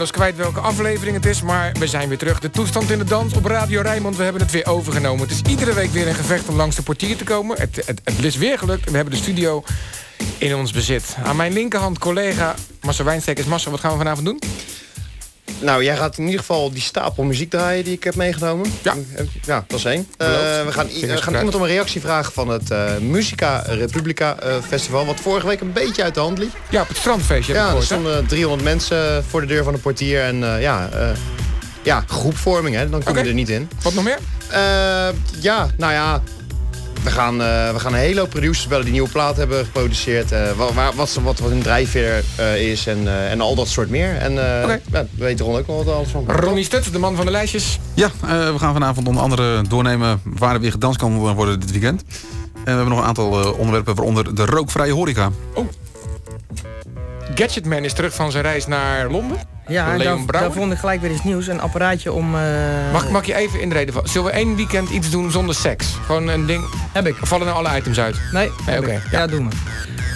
inmiddels kwijt welke aflevering het is, maar we zijn weer terug. De toestand in de dans op Radio Rijnmond, we hebben het weer overgenomen. Het is iedere week weer een gevecht om langs de portier te komen. Het, het, het is weer gelukt we hebben de studio in ons bezit. Aan mijn linkerhand collega Massa Wijnstekers. Massa, wat gaan we vanavond doen? Nou, jij gaat in ieder geval die stapel muziek draaien die ik heb meegenomen. Ja. Ja, dat is één. Uh, we gaan, we gaan iemand om een reactie vragen van het uh, Musica Republica uh, Festival. Wat vorige week een beetje uit de hand liep. Ja, op het strandfeestje. Ja, er stonden 300 mensen voor de deur van de portier. En ja, ja, groepvorming, hè. Dan komen we er niet in. Wat nog meer? ja, nou ja, we gaan, uh, we gaan een hele hoop producers bellen die nieuwe plaat hebben geproduceerd. Uh, wat, wat, wat, wat hun drijfveer uh, is en, en al dat soort meer. En okay. ja, we weten Ron ook wel wat alles van. Ronnie Stut, de man van de lijstjes. Ja, we gaan vanavond onder andere doornemen waar er weer gedanst kan worden dit weekend. En we hebben nog een aantal onderwerpen, waaronder de rookvrije horeca. Oh. Gadgetman is terug van zijn reis naar Londen. Ja, en daar, vond ik gelijk weer iets nieuws. Een apparaatje om... Uh... Mag, mag je even inreden? Zullen we één weekend iets doen zonder seks? Gewoon een ding... Heb ik. Vallen er alle items uit? Nee, nee oké. Ja. ja, doe maar.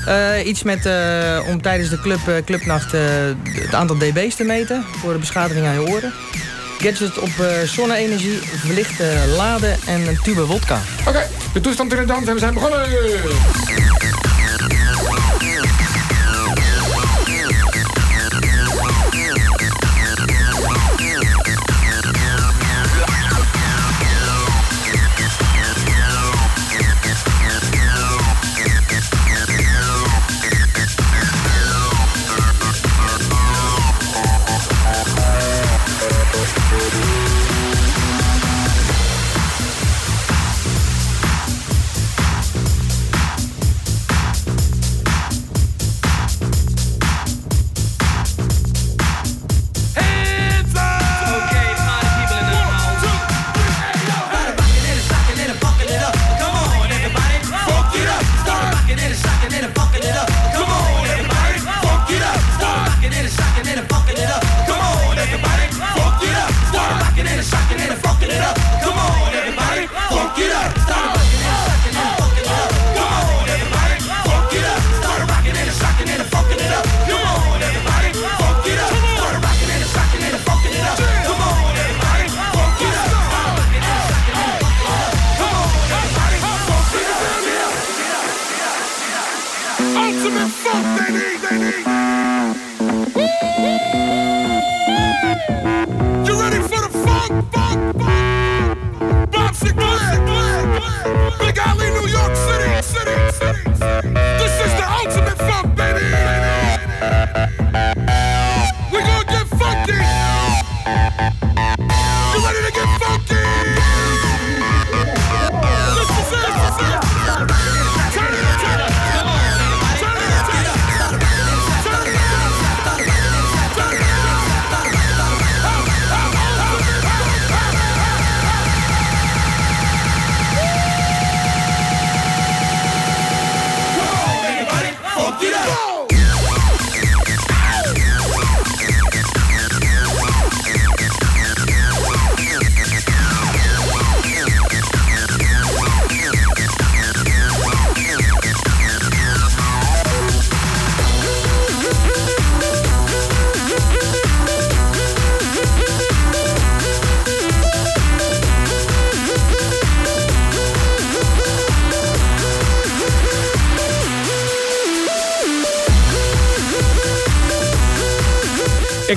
Uh, iets met, uh, om tijdens de club, clubnacht het aantal dB's te meten. Voor de beschadiging aan je oren. Gadget op zonne-energie, verlicht laden en een tube wodka. Oké, de toestand in de dans en we zijn begonnen!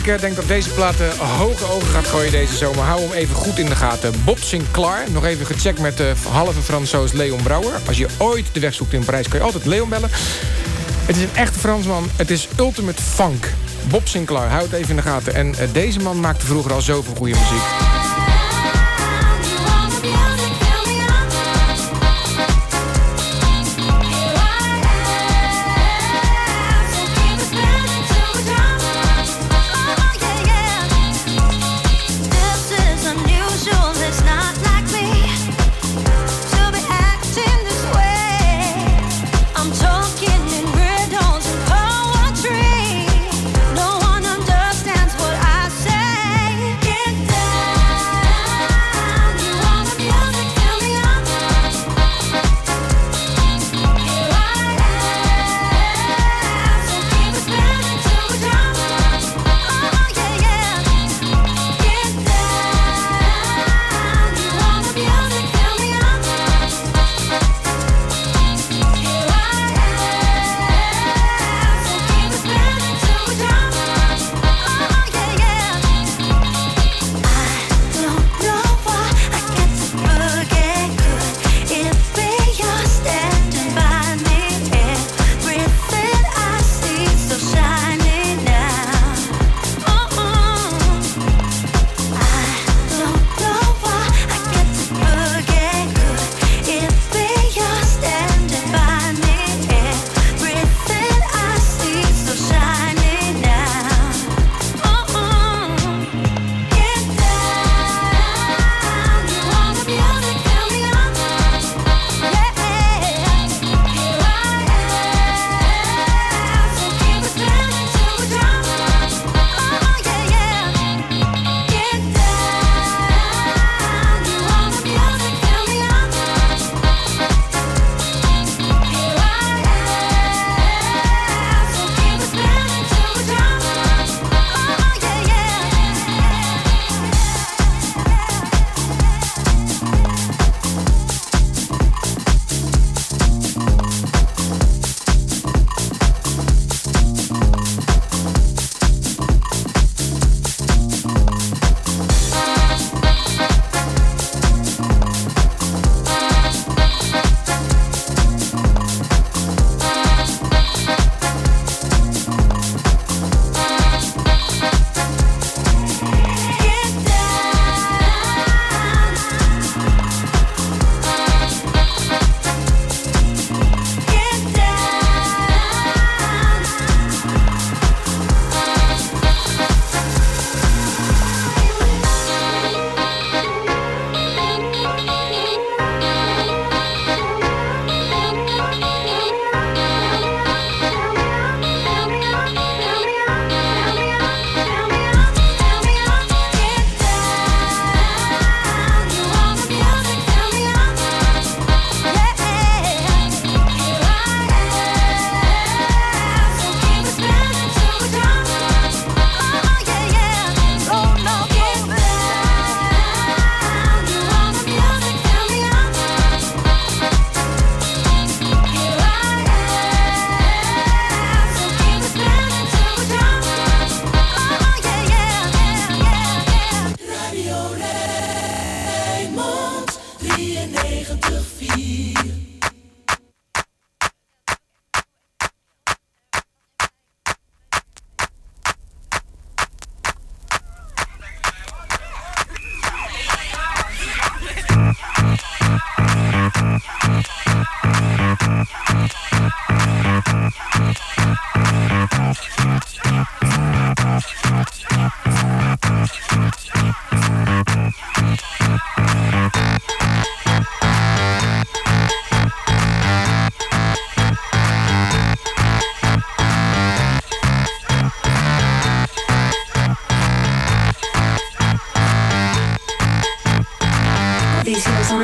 Ik eh, denk dat deze plaat eh, hoge ogen gaat gooien deze zomer. Hou hem even goed in de gaten. Bob Sinclair, nog even gecheckt met de halve Fransoos Leon Brouwer. Als je ooit de weg zoekt in Parijs, kan je altijd Leon bellen. Het is een echte Fransman. Het is ultimate funk. Bob Sinclair, het even in de gaten. En eh, deze man maakte vroeger al zoveel goede muziek.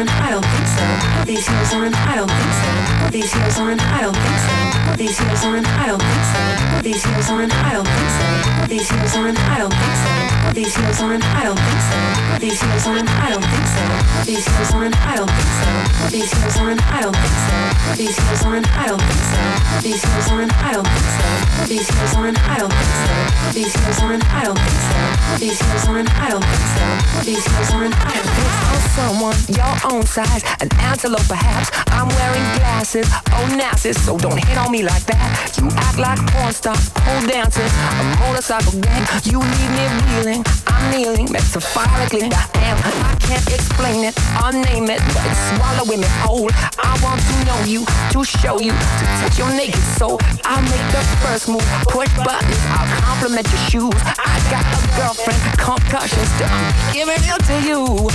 I don't think so. These heels on? I don't think so. These heels on? I don't think so. Are these heels on? I don't think so. Are these heels on? I don't think so. Are these heels on? I don't think so. Are these heels on? I don't think so. Are these heels on? I don't think so. Are these heels on? I don't think so. Are these heels on? I don't think so. Are these heels on? I don't think so. Are these heels on? I don't think so. Are these heels on? I don't think so. Are these heels on? I don't think so. Are these heels on? I don't think so. Are these heels on? I don't think so. on someone your own size, an antelope perhaps. I'm wearing glasses, oh nasty, so don't hit on me like that. You act like porn stars, pole dancers, a motorcycle gang. You need me reeling, I'm kneeling, metaphorically. I am, I can't explain it I'll name it, but it's swallowing me whole. I want to know you, to show you, to touch your naked soul. I'll make the first move, push buttons, I'll compliment your shoes. I got a girlfriend, concussions, I'm giving it to you.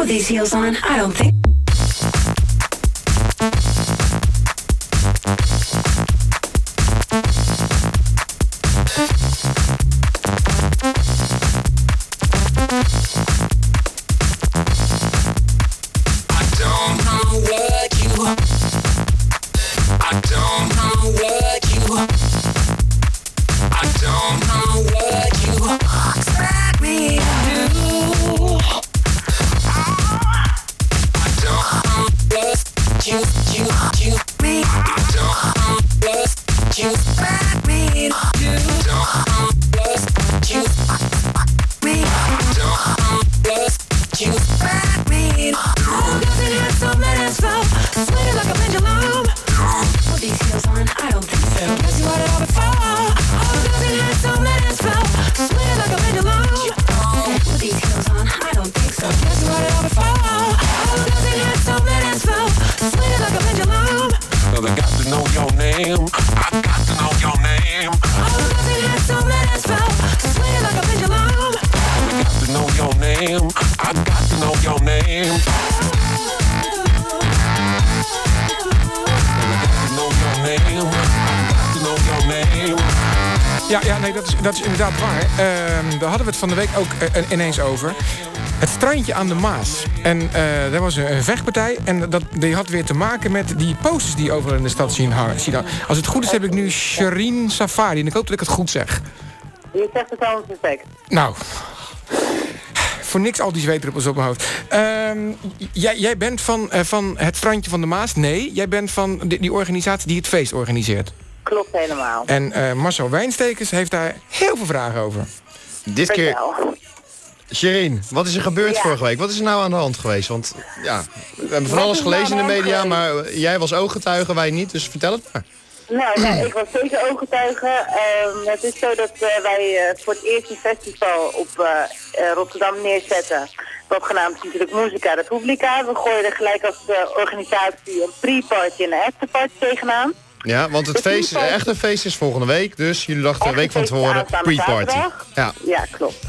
Are these heels on? I don't think. Dat is, inderdaad waar. Ehm, daar hadden we het van de week ook eh, ineens over. Het strandje aan de Maas. En eh er was een, een vechtpartij. En dat, die had weer te maken met die posters die je overal in de stad zien hangen. Als het goed is heb ik nu Shireen Safari. En ik hoop dat ik het goed zeg. Je zegt het al perfect. Nou, voor niks al die zweetdruppels op mijn hoofd. Ehm, jij, jij bent van, eh, van het strandje van de Maas? Nee, jij bent van die organisatie die het feest organiseert. Klopt helemaal. En eh, Marcel Wijnstekers heeft daar heel veel vragen over. Dit keer. Shereen, wat is er gebeurd Ja. vorige week? Wat is er nou aan de hand geweest? Want ja, we hebben van Wat alles nou gelezen in de media, maar eh, jij was ooggetuige, wij niet, dus vertel het maar. Nou, nou, ik was zeker ooggetuige. Ehm, het is zo dat eh, wij voor het eerst een festival op Rotterdam neerzetten. Wat genaamd is natuurlijk Musica Republica. We gooien er gelijk als eh, organisatie een pre-party en een afterparty tegenaan. Ja, want het De feest, pre-party- echte feest is volgende week, dus jullie dachten een week van feest tevoren pre-party. Ja. Ja, klopt.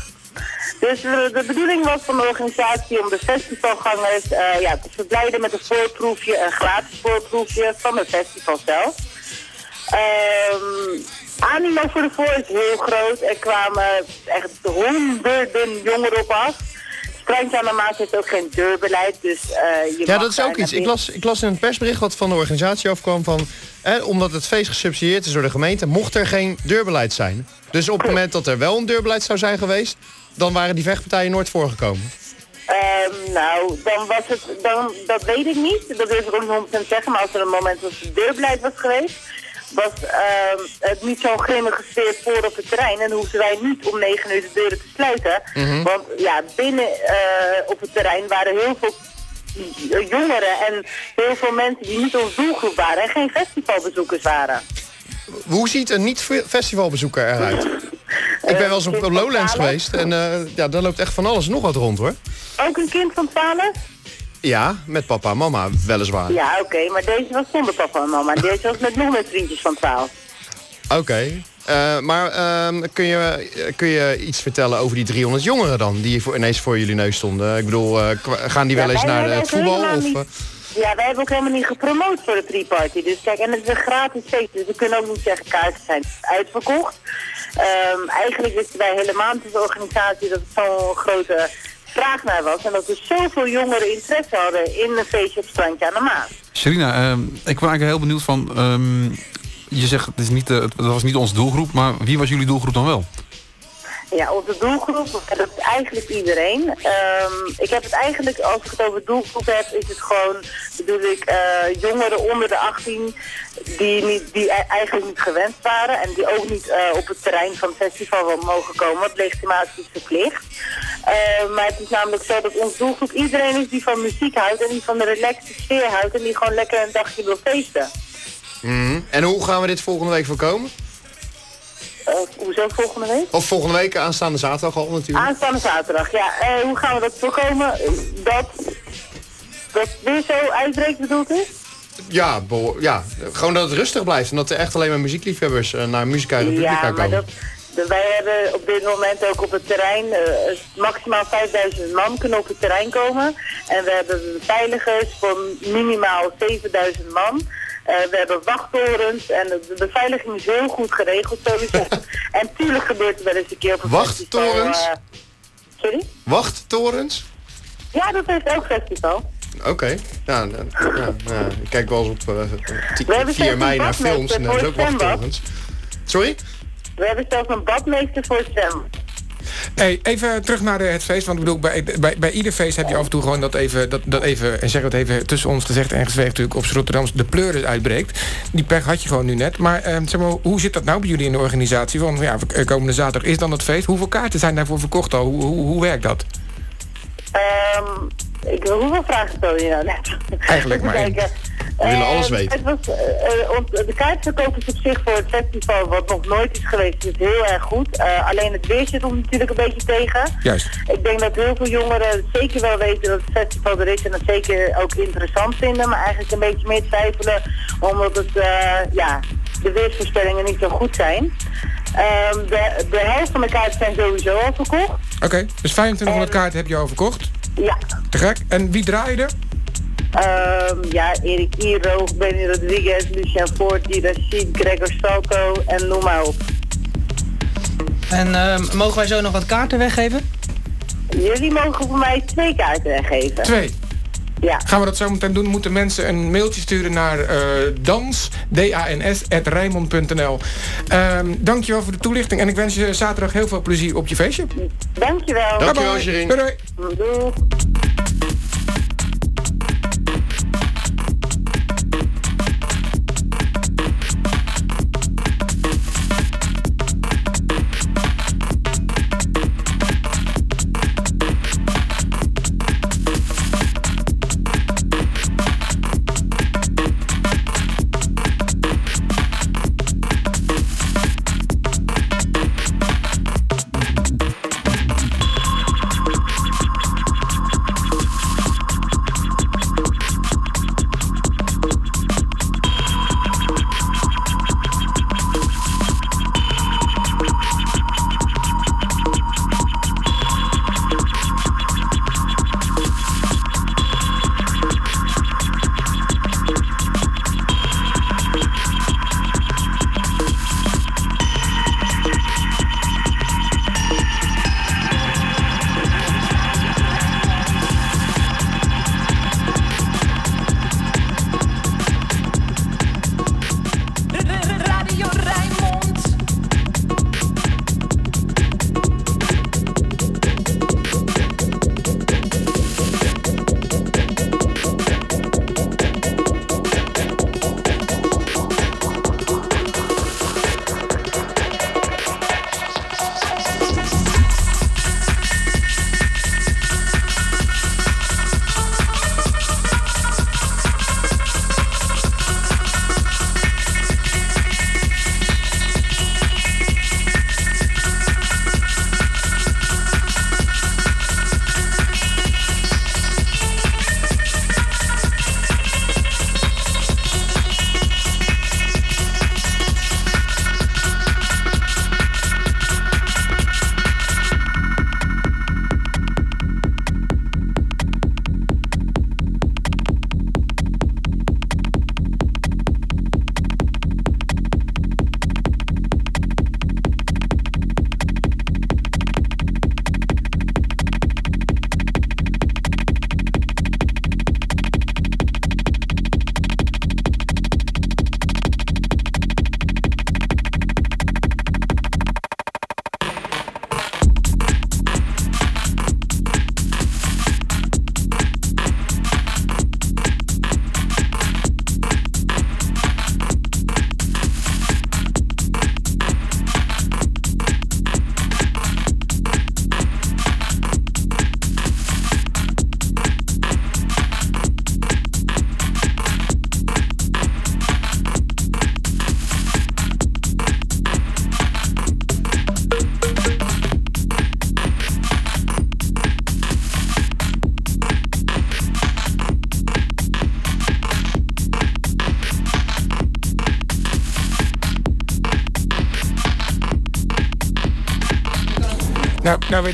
Dus eh, de bedoeling was van de organisatie om de festivalgangers eh, ja, te verblijden met een voorproefje, een gratis voorproefje van het festival zelf. Ehm animo voor de voor is heel groot. Er kwamen echt honderden jongeren op af. Strandje aan de Maas heeft ook geen deurbeleid, dus eh, je Ja, dat is ook iets. Ik las, ik las in het persbericht wat van de organisatie afkwam van... Eh, omdat het feest gesubsidieerd is door de gemeente, mocht er geen deurbeleid zijn. Dus op het moment dat er wel een deurbeleid zou zijn geweest... dan waren die vechtpartijen nooit voorgekomen. Ehm, nou, dan was het, dan, dat weet ik niet. Dat durf ik ook niet 100% zeggen. Maar als er een moment was het deurbeleid was geweest, was ehm, het niet zo'n grimmige sfeer voor op het terrein. En hoefden wij niet om 9 uur de deuren te sluiten. Want ja, binnen eh, op het terrein waren heel veel jongeren en heel veel mensen die niet onze doelgroep waren en geen festivalbezoekers waren. Hoe ziet een niet-festivalbezoeker eruit? Ik ben wel eens op van Lowlands 12. geweest en eh, ja, daar loopt echt van alles nog wat rond hoor. Ook een kind van 12? Ja, met papa en mama weliswaar. Ja, oké, maar deze was zonder papa en mama. Deze was met nog met vriendjes van 12. Oké. Eh, maar ehm, kun, je, kun je iets vertellen over die 300 jongeren dan, die voor, ineens voor jullie neus stonden? Ik bedoel, eh, gaan die wel Ja, eens naar het voetbal? Of, niet- eh, Ja, wij hebben ook helemaal niet gepromoot voor de pre-party. Dus kijk, en het is een gratis feest, dus we kunnen ook niet zeggen kaarten zijn uitverkocht. Ehm, eigenlijk wisten wij helemaal niet als organisatie dat het zo'n grote vraag naar was. En dat er zoveel jongeren interesse hadden in een feestje op strandje aan de Maas. Sherina, ehm, ik was eigenlijk heel benieuwd van... ehm, je zegt, het is niet, eh, was niet onze doelgroep, maar wie was jullie doelgroep dan wel? Ja, onze doelgroep, dat is eigenlijk iedereen. Ehm, ik heb het eigenlijk, als ik het over doelgroep heb, is het gewoon, bedoel ik, eh, jongeren onder de 18 die, niet, die e- eigenlijk niet gewend waren en die ook niet eh, op het terrein van het festival mogen komen, want legitimatie is verplicht. Eh, maar het is namelijk zo dat onze doelgroep iedereen is die van muziek houdt en die van de relaxte sfeer houdt en die gewoon lekker een dagje wil feesten. Mhm. En hoe gaan we dit volgende week voorkomen? Eh, hoezo volgende week? Of volgende week aanstaande zaterdag al natuurlijk. Aanstaande zaterdag, ja. Eh, hoe gaan we dat voorkomen? Dat, dat weer zo uitbreekt bedoelt u? Ja, ja, gewoon dat het rustig blijft. En dat er echt alleen maar muziekliefhebbers eh, naar Muzika Republica Ja, maar komen. dat, dat- wij hebben op dit moment ook op het terrein maximaal 5000 man kunnen op het terrein komen. En we hebben veiligers voor minimaal 7000 man. Eh, we hebben wachttorens en de beveiliging is heel goed geregeld sowieso. en tuurlijk gebeurt er wel eens een keer op een Wachttorens? festival, eh, sorry? Wachttorens? Ja, dat heeft ook festival. Oké. Ja, ja, ja, ja. ik kijk wel eens op hebben 4 zelfs mei naar films en daar is ook wachttorens. Sorry? We hebben zelfs een badmeester voor het zwem. Hey, even terug naar de, het feest. Want ik bedoel, bij, bij, bij ieder feest heb je af en toe gewoon dat even, dat, dat even, en zeg het even tussen ons gezegd en gezegd natuurlijk, op Rotterdams de pleuris uitbreekt. Die pech had je gewoon nu net. Maar, eh, zeg maar hoe zit dat nou bij jullie in de organisatie? Want ja, we- komende zaterdag is dan het feest. Hoeveel kaarten zijn daarvoor verkocht al? Hoe, hoe, hoe werkt dat? Ehm ik, hoeveel vragen stel je nou net? Eigenlijk maar. We willen alles Ehm, weten. Het was, eh, eh, ont- de kaartverkoop is op zich voor het festival, wat nog nooit is geweest, is heel erg goed. Eh, alleen het weer zit ons natuurlijk een beetje tegen. Juist. Ik denk dat heel veel jongeren zeker wel weten dat het festival er is en dat zeker ook interessant vinden, maar eigenlijk een beetje meer twijfelen omdat het, eh, ja, de weersvoorspellingen niet zo goed zijn. Ehm, de, de helft van de kaarten zijn sowieso al verkocht. Oké, dus 2500 kaarten heb je al verkocht. Ja, Te gek. En wie draai Ehm, ja, Erik Iro, Benny Rodriguez, Lucian Forti, Rashid, Gregor Salto en noem maar op. En ehm, mogen wij zo nog wat kaarten weggeven? Jullie mogen voor mij twee kaarten weggeven. Twee. Ja. Gaan we dat zo meteen doen? Moeten mensen een mailtje sturen naar eh dans, D-A-N-S, at rijnmond.nl. Ehm, dankjewel voor de toelichting en ik wens je zaterdag heel veel plezier op je feestje. Dankjewel. Dankjewel. Sherin. Doei doei.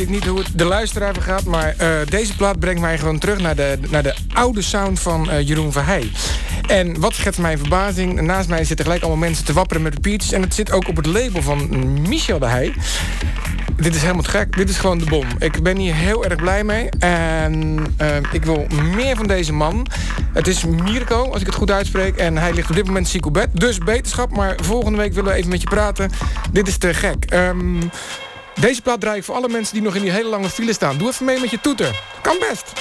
Ik niet hoe het de luisteraar vergaat, maar eh, deze plaat brengt mij gewoon terug naar de, naar de oude sound van eh, Jeroen Verheij. En wat schetst mijn verbazing? Naast mij zitten gelijk allemaal mensen te wapperen met papiertjes. En het zit ook op het label van Michel de Heij. Dit is helemaal gek. Dit is gewoon de bom. Ik ben hier heel erg blij mee. En eh, ik wil meer van deze man. Het is Mirko, als ik het goed uitspreek. En hij ligt op dit moment ziek op bed. Dus beterschap. Maar volgende week willen we even met je praten. Dit is te gek. Ehm, deze plaat draai ik voor alle mensen die nog in die hele lange file staan. Doe even mee met je toeter. Kan best.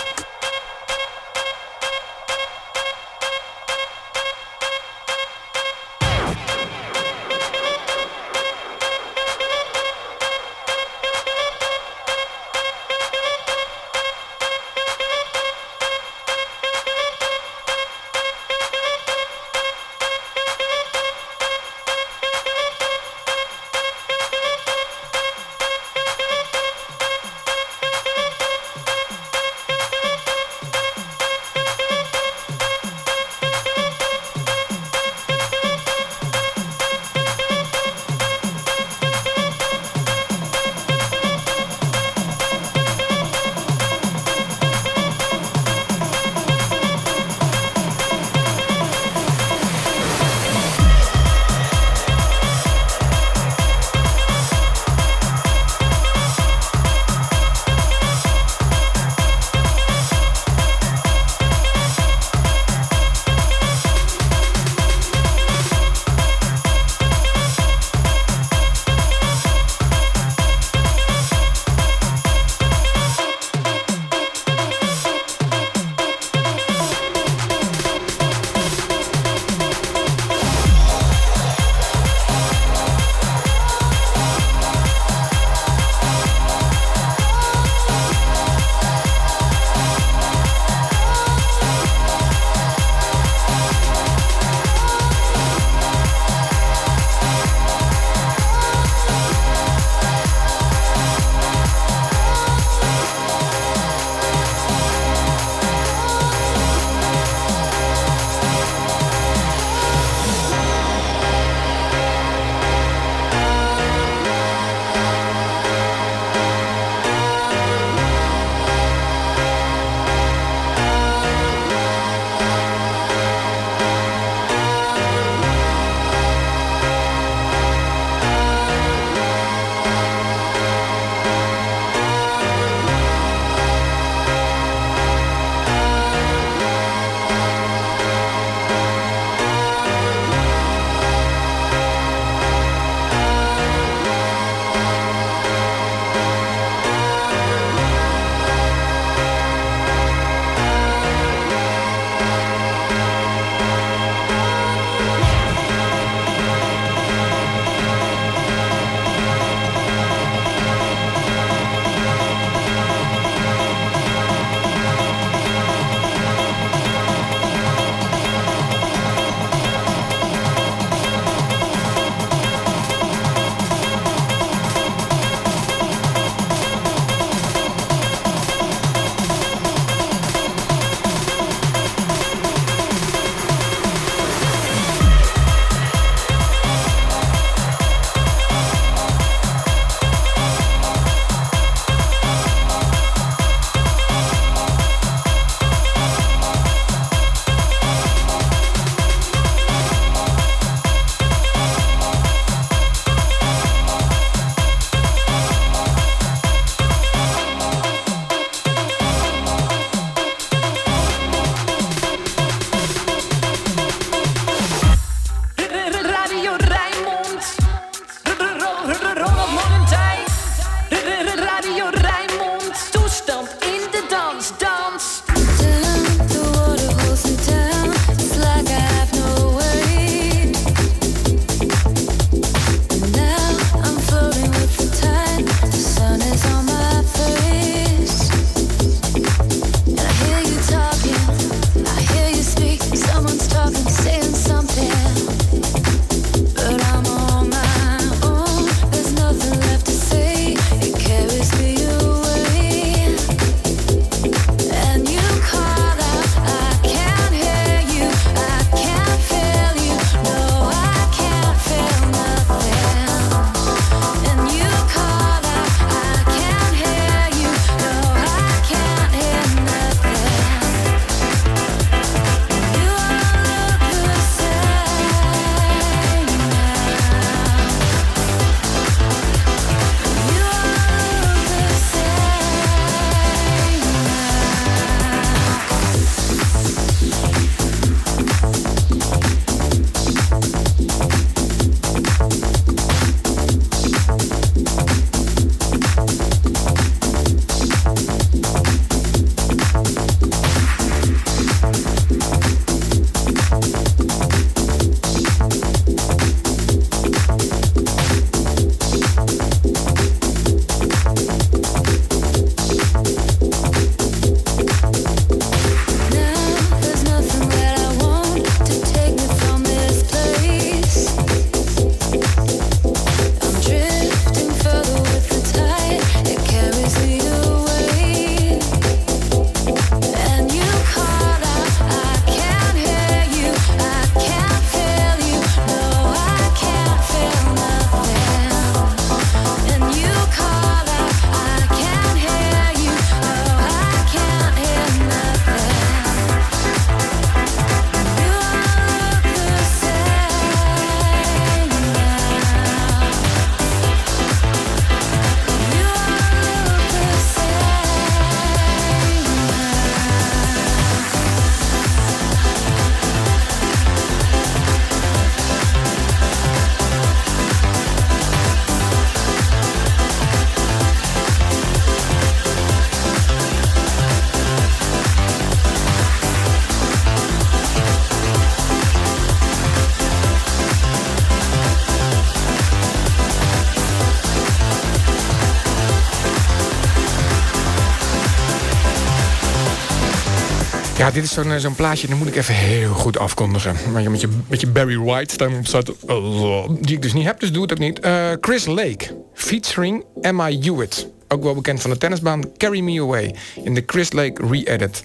Dit is zo'n eh, zo'n plaatje, dan moet ik even heel goed afkondigen. Maar met je, met je Barry White, staat... oh, die ik dus niet heb, dus doe het ook niet. Eh, Chris Lake, featuring Emma Hewitt. Ook wel bekend van de tennisbaan. Carry Me Away, in de Chris Lake re-edit.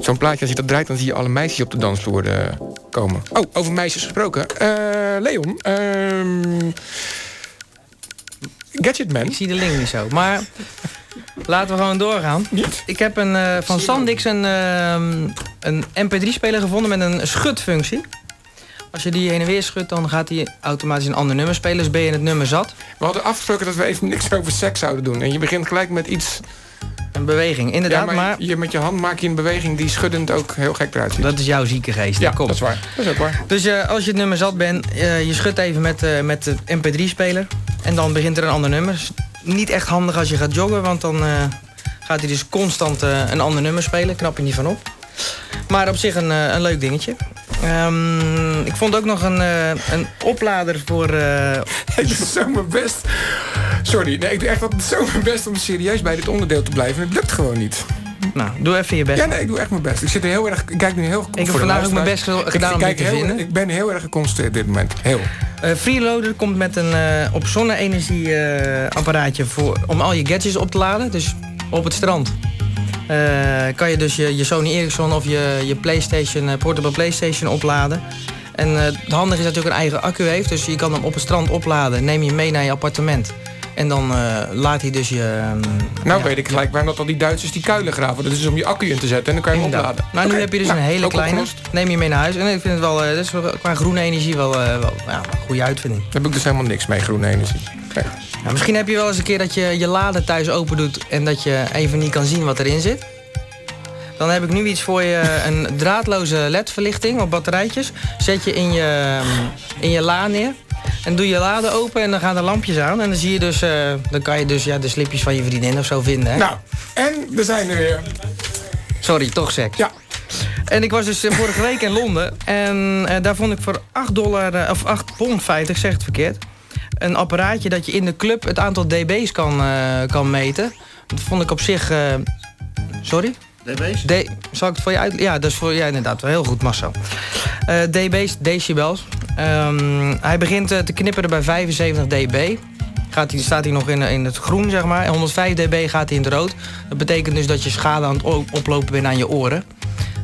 Zo'n plaatje, als je dat draait, dan zie je alle meisjes op de dansvloer eh, komen. Oh, over meisjes gesproken. Eh, Leon, ehm Gadgetman. Ik zie de link niet zo. Maar laten we gewoon doorgaan. Ik heb een, eh, van Sandix een, ehm, een mp3-speler gevonden met een schudfunctie. Als je die heen en weer schudt, dan gaat hij automatisch een ander nummer spelen. Dus ben je het nummer zat. We hadden afgesproken dat we even niks over seks zouden doen. En je begint gelijk met iets... Een beweging, inderdaad. Ja, maar, maar Je, met je hand maak je een beweging die schuddend ook heel gek eruit ziet. dat is jouw zieke geest. ja, Kom. dat is waar. Dat is ook waar. Dus eh, als je het nummer zat bent, eh, je schudt even met, eh, met de mp3-speler. En dan begint er een ander nummer. Is niet echt handig als je gaat joggen, want dan eh, gaat hij dus constant eh, een ander nummer spelen. Knap je niet van op. Maar op zich een, eh, een leuk dingetje. Ehm, ik vond ook nog een, een oplader voor... Ik doe zo mijn best. Sorry, nee, ik doe echt altijd zo mijn best om serieus bij dit onderdeel te blijven. Het lukt gewoon niet. Nou, doe even je best. Ja, nee, ik doe echt mijn best. Ik zit er heel erg. Ik kijk nu heel. Ik heb vandaag ook mijn best ge- gedaan om kijk te heel, vinden. Ik ben heel erg geconcentreerd dit moment. Heel. Eh, Freeloader komt met een eh, op zonne-energie apparaatje voor, om al je gadgets op te laden. Dus op het strand. eh, kan je dus je, je Sony Ericsson of je, je PlayStation, portable PlayStation opladen. En het handige is dat hij ook een eigen accu heeft. Dus je kan hem op het strand opladen. Neem je mee naar je appartement. En dan eh, laat hij dus je... ehm, Nou ja, weet ik gelijk waarom dat al die Duitsers die kuilen graven. Dat is om je accu in te zetten en dan kan je hem Inderdaad. opladen. Nou, nu heb je dus nou, een hele kleine. Neem je mee naar huis. En ik vind het wel, eh, dat is qua groene energie wel, eh, wel ja, een goede uitvinding. Daar heb ik dus helemaal niks mee, groene energie. Nee. Ja, misschien heb je wel eens een keer dat je je lader thuis open doet en dat je even niet kan zien wat erin zit. Dan heb ik nu iets voor je, een draadloze ledverlichting op batterijtjes. Zet je in je, in je la neer. En doe je lader open en dan gaan de lampjes aan. En dan zie je dus, eh, dan kan je dus ja, de slipjes van je vriendin of zo vinden. Hè? Nou, en we zijn er weer. Sorry, toch seks. Ja. En ik was dus eh, vorige week in Londen. En eh, daar vond ik voor 8 dollar, of 8 pond 50, zeg het verkeerd. Een apparaatje dat je in de club het aantal dB's kan, eh, kan meten. Dat vond ik op zich... eh, sorry? DB's? D zal ik het voor je uit... Ja, dat is voor ja, inderdaad wel heel goed, Marcel. Eh, dB's, decibels. Ehm, hij begint eh, te knipperen bij 75 dB. Gaat hij, staat hij nog in, in het groen, zeg maar. En 105 dB gaat hij in het rood. Dat betekent dus dat je schade aan het oplopen bent aan je oren.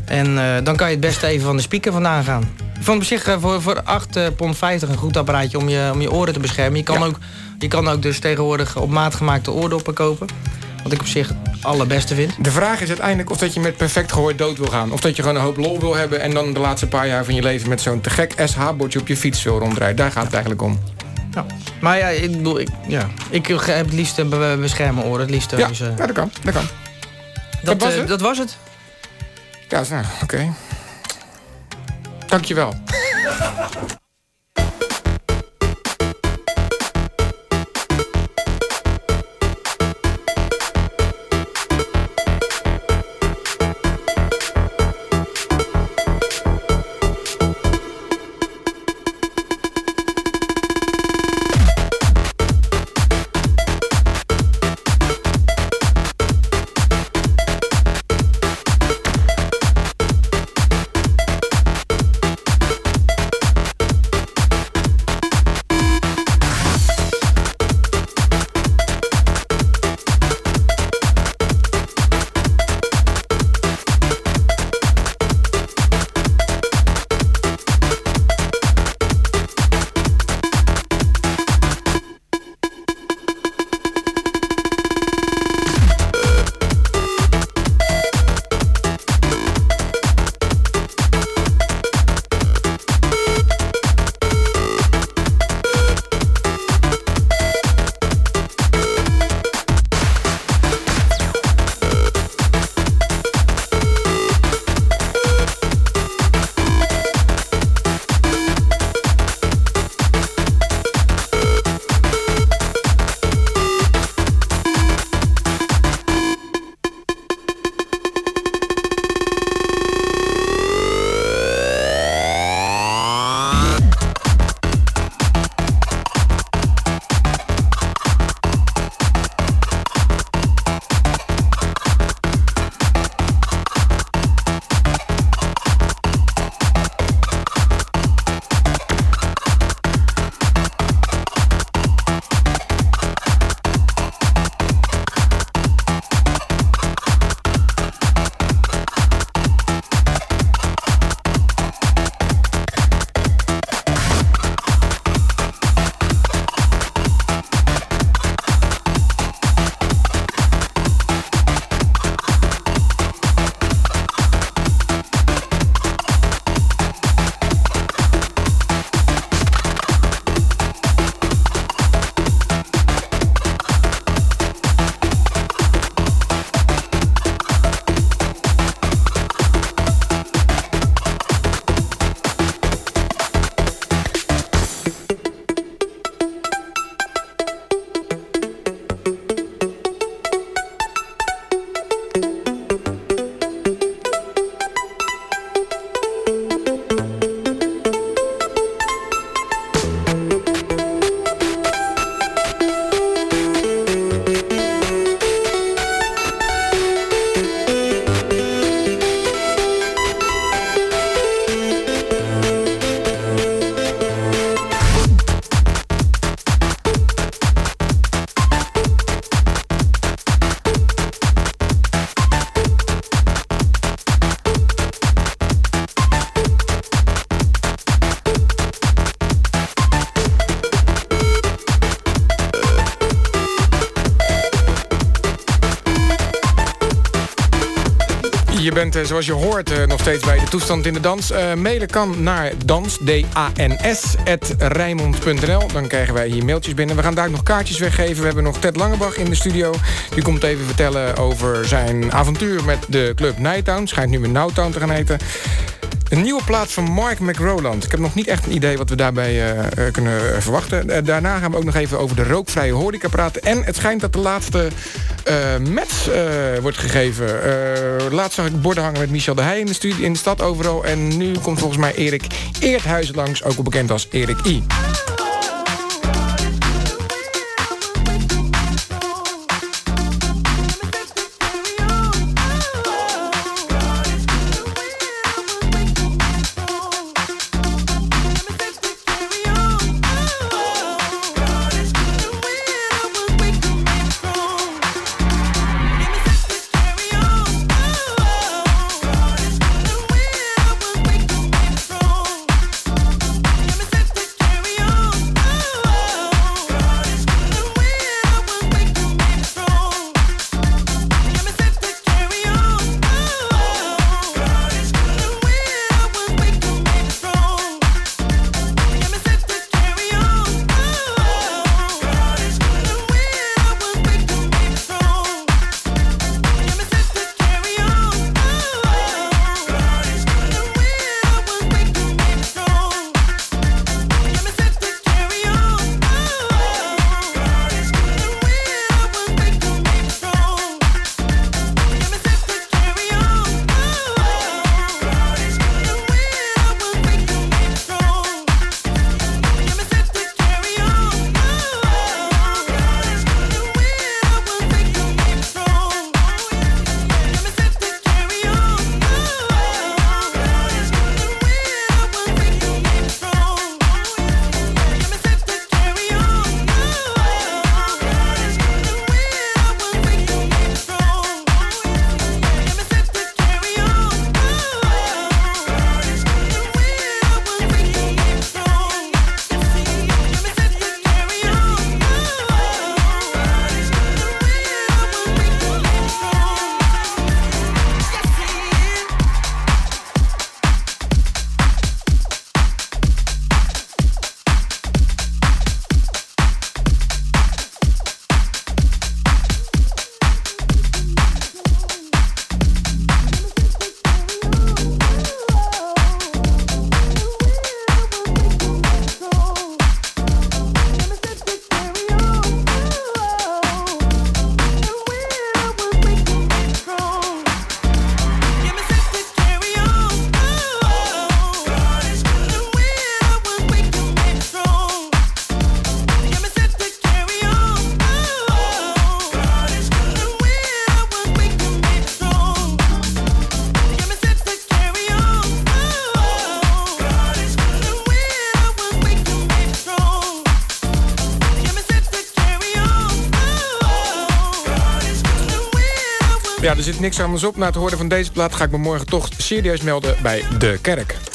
En eh, dan kan je het beste even van de speaker vandaan gaan. Ik vond op zich eh, voor, voor 8 eh, pond 50 een goed apparaatje om je, om je oren te beschermen. Je kan, Ja. ook, je kan ook dus tegenwoordig op maat gemaakte oordoppen kopen. Wat ik op zich het allerbeste vind. De vraag is uiteindelijk of dat je met perfect gehoor dood wil gaan. Of dat je gewoon een hoop lol wil hebben en dan de laatste paar jaar van je leven met zo'n te gek SH-bordje op je fiets wil rondrijden. Daar gaat het eigenlijk om. Ja. Maar ja, ik bedoel, ik, ja. ik heb het liefst een be- beschermen oren. Het liefst, Ja, dus, eh, ja, dat kan. Dat kan. dat, was eh, het? dat was het. Ja, nou, oké. Dankjewel. Eh, zoals je hoort, eh, nog steeds bij de toestand in de dans. Eh, mailen kan naar dans, D-A-N-S. Dan krijgen wij hier mailtjes binnen. We gaan daar nog kaartjes weggeven. We hebben nog Ted Langebach in de studio. Die komt even vertellen over zijn avontuur met de club Nighttown. Schijnt nu met Nowtown te gaan heten. Een nieuwe plaat van Mark McRoland. Ik heb nog niet echt een idee wat we daarbij kunnen verwachten. Daarna gaan we ook nog even over de rookvrije horeca praten. En het schijnt dat de laatste eh match eh, wordt gegeven. Eh, laatst zag ik borden hangen met Michel de Heij in de, studie, in de stad overal. En nu komt volgens mij Erik Eerthuizen langs. Ook wel bekend als Erik I. zit niks anders op. Na het horen van deze plaat ga ik me morgen toch serieus melden bij de kerk.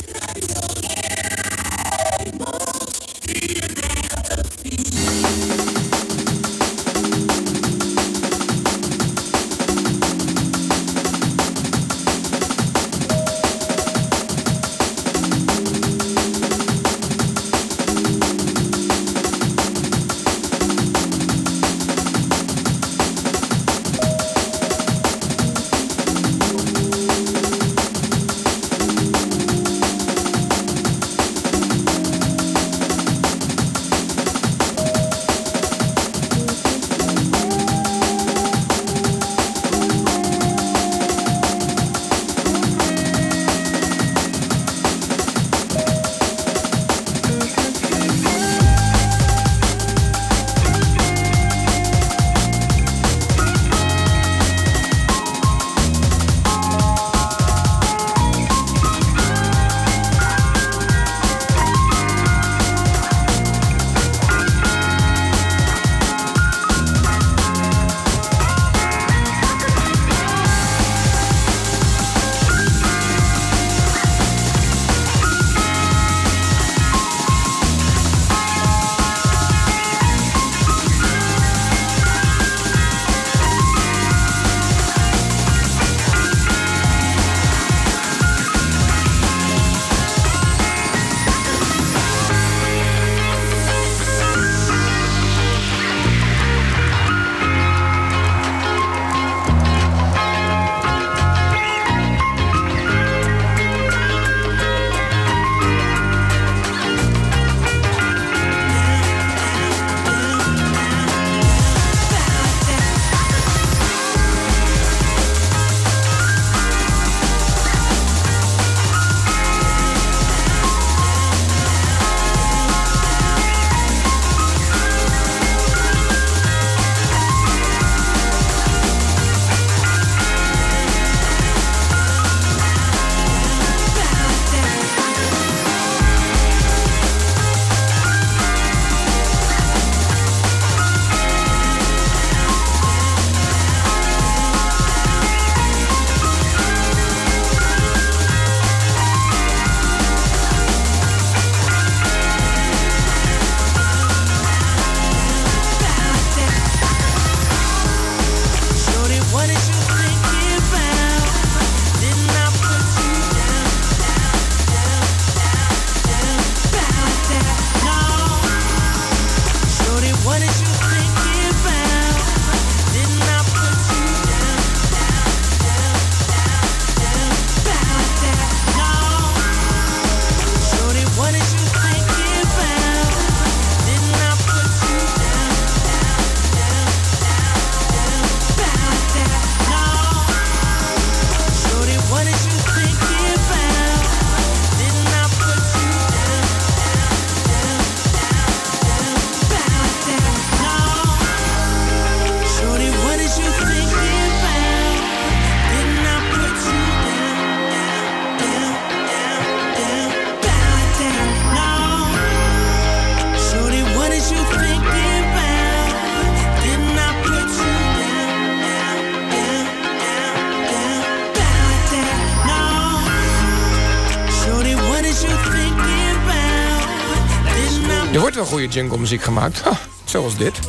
Jingle muziek gemaakt. Ha, zoals dit.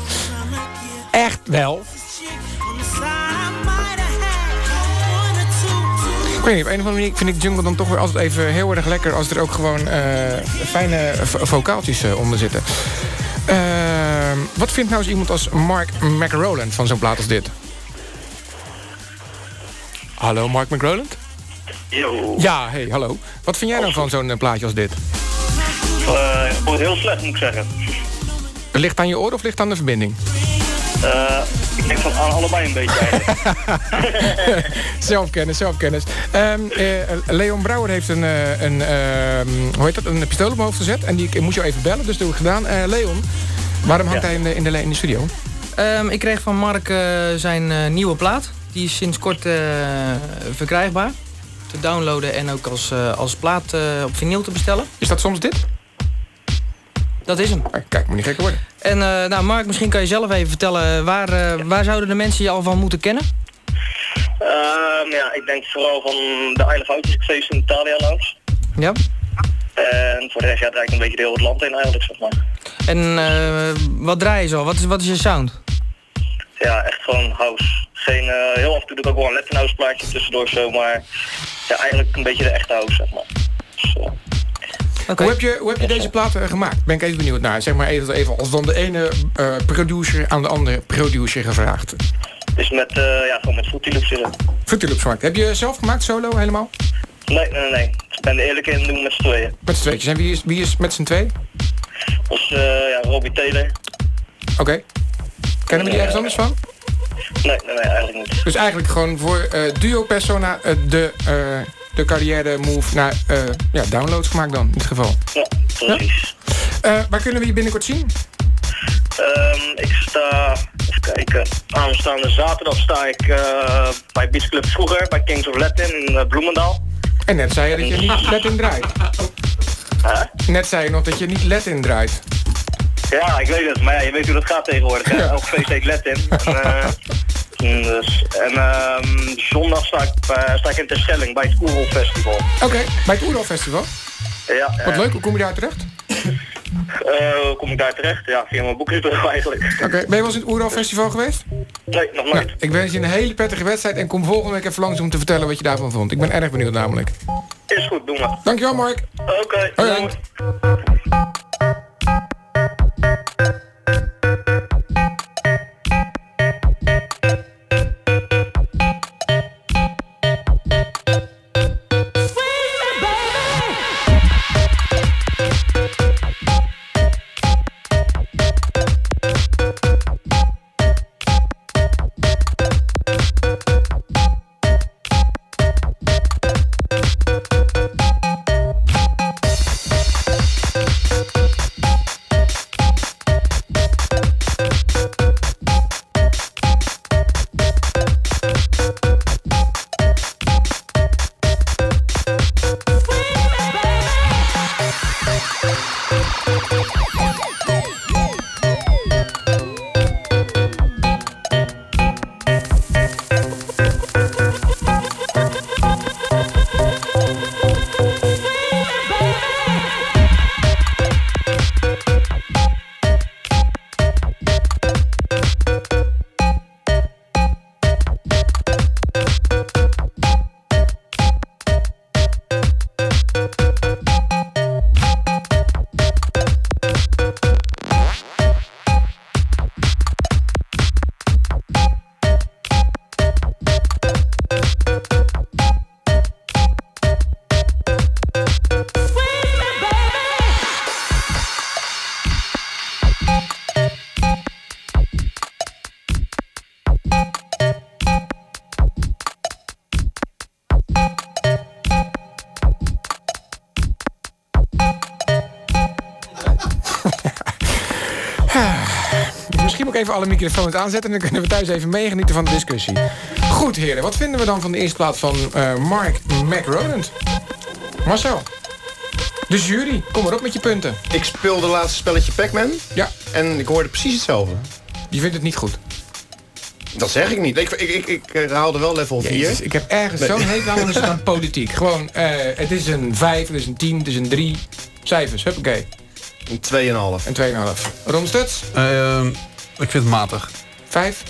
Echt wel. Ik weet niet, op een of andere manier vind ik jungle dan toch weer altijd even heel erg lekker... als er ook gewoon eh, fijne vo- vocaaltjes eh, onder zitten. Ehm, wat vindt nou eens iemand als Mark McRoland van zo'n plaat als dit? Hallo, Mark McRoland? Yo. Ja, hey, hallo. Wat vind jij nou van zo'n eh, plaatje als dit? Eh, wordt heel slecht, moet ik zeggen. Ligt aan je oor of ligt aan de verbinding? Eh, ik denk van aan allebei een beetje eigenlijk. zelfkennis, zelfkennis. Ehm, eh, Leon Brouwer heeft een, eh, een, ehm, hoe heet dat, een pistool op mijn hoofd gezet. En die ik moest jou even bellen, dus dat heb ik gedaan. Eh, Leon, waarom hangt hij in de, in, de, in de studio? Ehm, ik kreeg van Mark zijn eh, nieuwe plaat. Die is sinds kort eh, verkrijgbaar. Te downloaden en ook als, als plaat eh, op vinyl te bestellen. Is dat soms dit? Dat is hem. Kijk, moet niet gekker worden. En eh, nou, Mark, misschien kan je zelf even vertellen... waar, eh, waar zouden de mensen je al van moeten kennen? Ehm, ja, ik denk vooral van de Isle of ik feest in Italia langs. Ja. En voor de rest ja, draai ik een beetje heel het land in eigenlijk, zeg maar. En eh, wat draai je zo? Wat is, wat is je sound? Ja, echt gewoon house. Geen, eh, heel af en toe doe ik ook wel een Latin house plaatje tussendoor zo, maar ja, eigenlijk een beetje de echte house, zeg maar. Dus, Hoe, heb je, hoe heb je deze plaat eh, gemaakt? Ben ik even benieuwd naar. Zeg maar even, even als dan de ene eh, producer aan de andere producer gevraagd. dus met, eh, ja, gewoon met Fruity Loops zitten. Fruity Loops gemaakt. Heb je zelf gemaakt, solo helemaal? Nee, nee, nee, nee. Ik ben er eerlijk in, doen met z'n tweeën. Met z'n tweetjes. En wie is, wie is met z'n twee? Als eh, ja, Robbie Taylor. Oké. Kennen we die ergens anders van? Nee, nee, nee, eigenlijk niet. Dus eigenlijk gewoon voor eh, duo persona de, eh, de carrière move naar eh, ja, downloads gemaakt dan, in dit geval. Ja, precies. Eh, waar kunnen we je binnenkort zien? Ehm, ik sta, even kijken, aanstaande zaterdag sta ik eh, bij Beach Club vroeger, bij Kings of Latin in Bloemendaal. En net zei je dat je niet let in draait. Net zei je nog dat je niet let in draait. Ja, ik weet het, maar ja, je weet hoe dat gaat tegenwoordig. Hè? Elk feest Latin. En, mm, dus, en ehm, zondag sta ik, eh, sta ik in Terschelling bij het Oerol Festival. Oké, bij het Oerol Festival. Ja, Wat leuk, hoe kom je daar terecht? eh, kom ik daar terecht? Ja, via mijn boekjesbureau eigenlijk. Oké, ben je wel eens in het Oerol Festival geweest? Nee, nog nooit. Nou, ik wens je een hele prettige wedstrijd en kom volgende week even langs om te vertellen wat je daarvan vond. Ik ben erg benieuwd namelijk. Is goed, doen we. Dankjewel Mark. Oké, Hoi, Misschien moet ik even alle microfoons aanzetten... en dan kunnen we thuis even meegenieten van de discussie. Goed, heren. Wat vinden we dan van de eerste plaat van eh, Mark McRoland? Marcel. De jury. Kom maar op met je punten. Ik speelde laatste spelletje Pac-Man. Ja. En ik hoorde precies hetzelfde. Je vindt het niet goed? Dat zeg ik niet. Ik, ik, ik, ik haalde wel level 4. Jezus, ik heb ergens Nee. zo'n hekel aan, dus aan politiek. Gewoon, eh, het is een 5, het is een 10, het is een 3. Cijfers, huppakee. Een 2,5. Een 2,5. Ron Stuts? Eh, ik vind het matig. 5?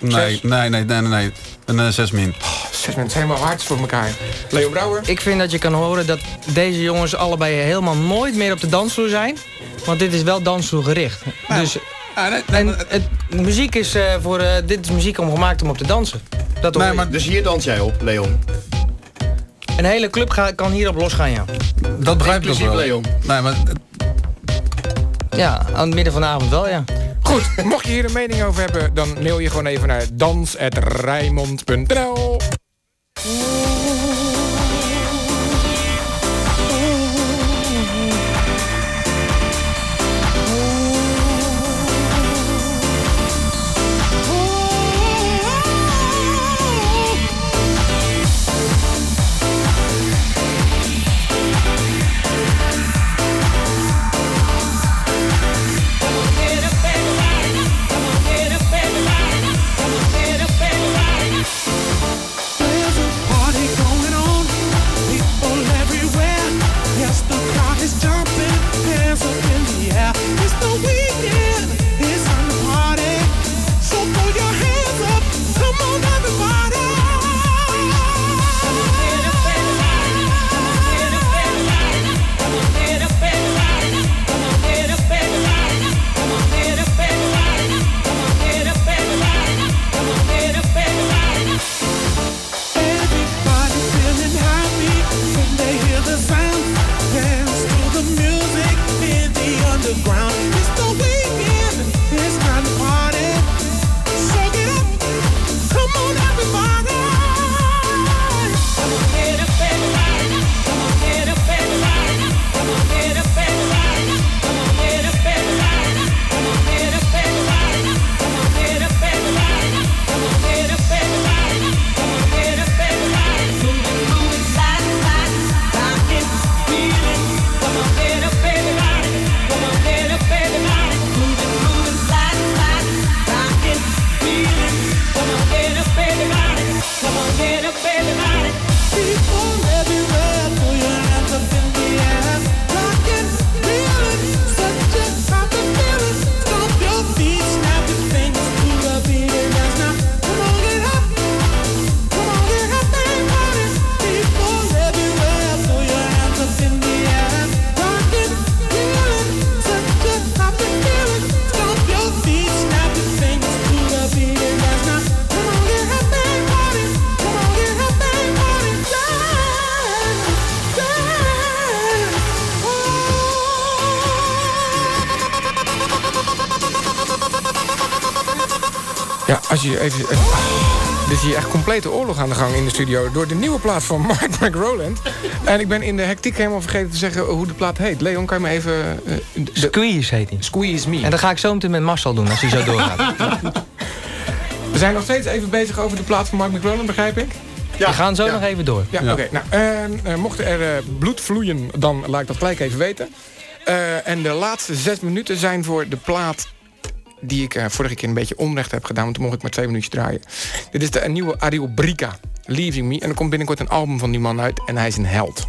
Nee, Zes? nee, nee, nee, nee, nee. Een eh, 6 min. Zes mensen helemaal hard voor elkaar. Leo Brouwer? Ik vind dat je kan horen dat deze jongens allebei helemaal nooit meer op de dansvloer zijn. Want dit is wel dansvloergericht. Dus, en het, muziek is eh, voor, eh, dit is muziek om gemaakt om op te dansen. Dat hoor je. Dus hier dans jij op, Leon? Een hele club ga, kan hierop losgaan, ja. Dat begrijp ik ook Inclusief wel. Leon. Nee, maar Ja, aan het midden van de avond wel, ja. Goed, mocht je hier een mening over hebben... dan mail je gewoon even naar dans.rijmond.nl even... eh, ah, er is hier echt complete oorlog aan de gang in de studio... door de nieuwe plaat van Mark McRoland. En ik ben in de hectiek helemaal vergeten te zeggen hoe de plaat heet. Leon, kan je me even... eh, de- Squeeze heet hij. Squeeze Me. En dat ga ik zo meteen met Marcel doen als hij zo doorgaat. We zijn nog steeds even bezig over de plaat van Mark McRoland, begrijp ik? We gaan zo nog even door. Ja, oké. Nou, en, eh, mocht er eh, bloed vloeien, dan laat ik dat gelijk even weten. Eh, en de laatste zes minuten zijn voor de plaat die ik eh, vorige keer een beetje onrecht heb gedaan. Want toen mocht ik maar twee minuutjes draaien. Dit is de nieuwe Ariel Brica, Leaving Me. En er komt binnenkort een album van die man uit. En hij is een held.